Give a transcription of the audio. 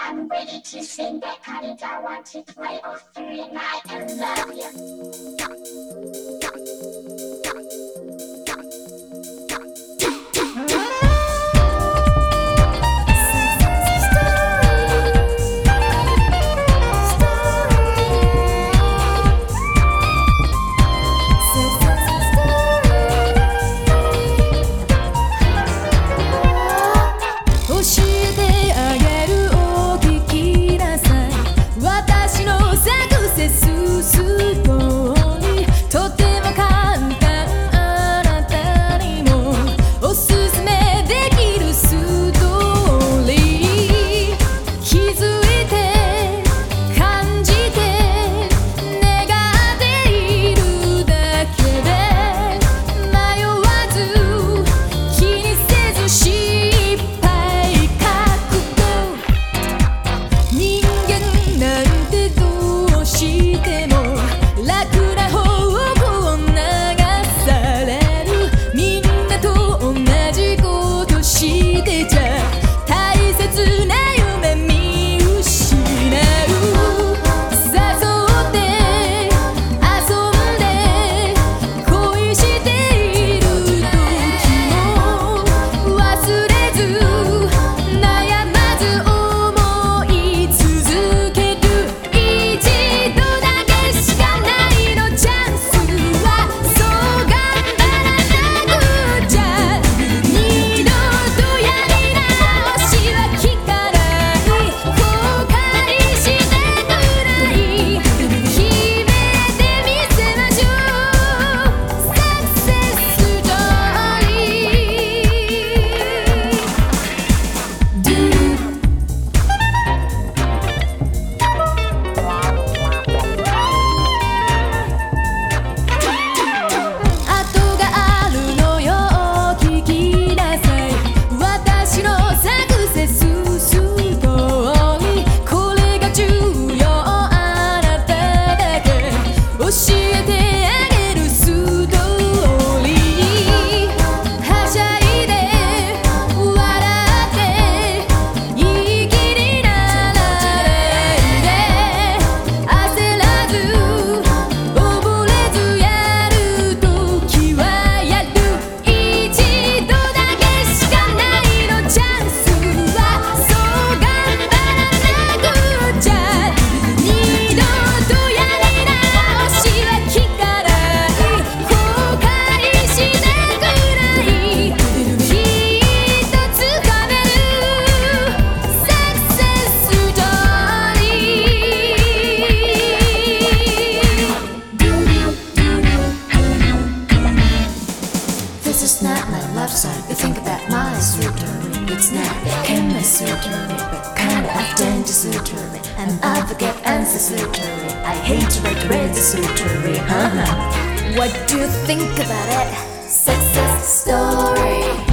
I'm ready to sing that kind of I want to play all through the night and love you. day just not my love song. You think about my surgery, it's not chemistry, surgery, but kind of danger surgery. And I forget answer surgery. I hate to write razor surgery, huh? What do you think about it? Success story.